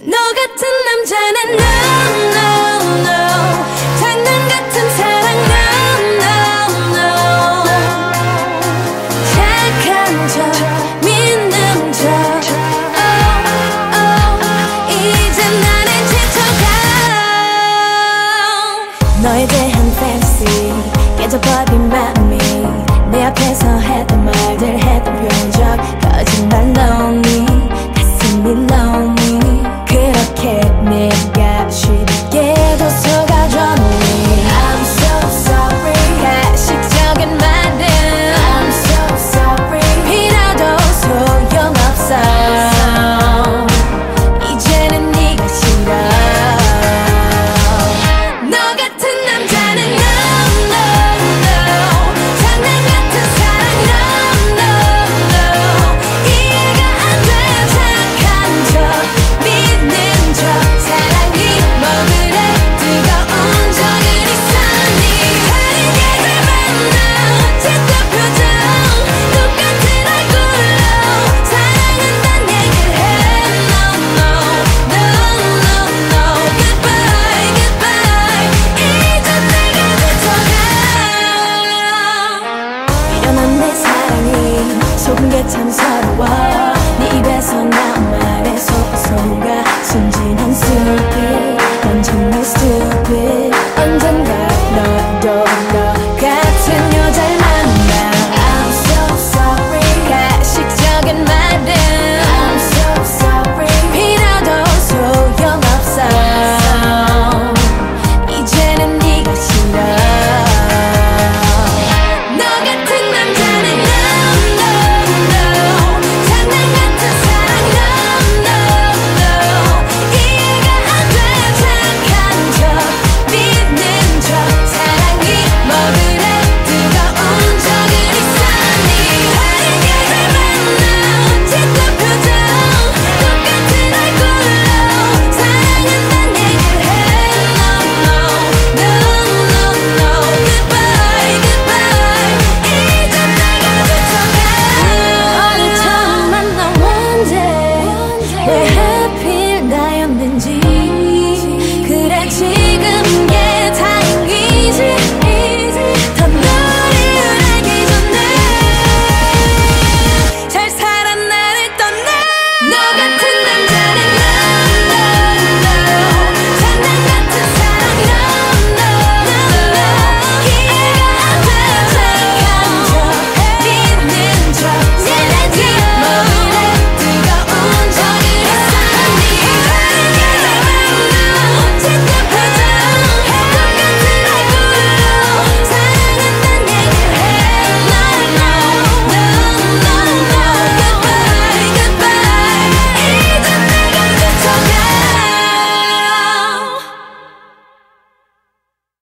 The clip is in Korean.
너 같은 남자는 no no no. 장난 같은 사랑 no no no. 착한 척 믿는 척. oh oh 이제 나는 지쳐가. 너에 대한 fancy 깨져버린 마음이 내 앞에서 했던 times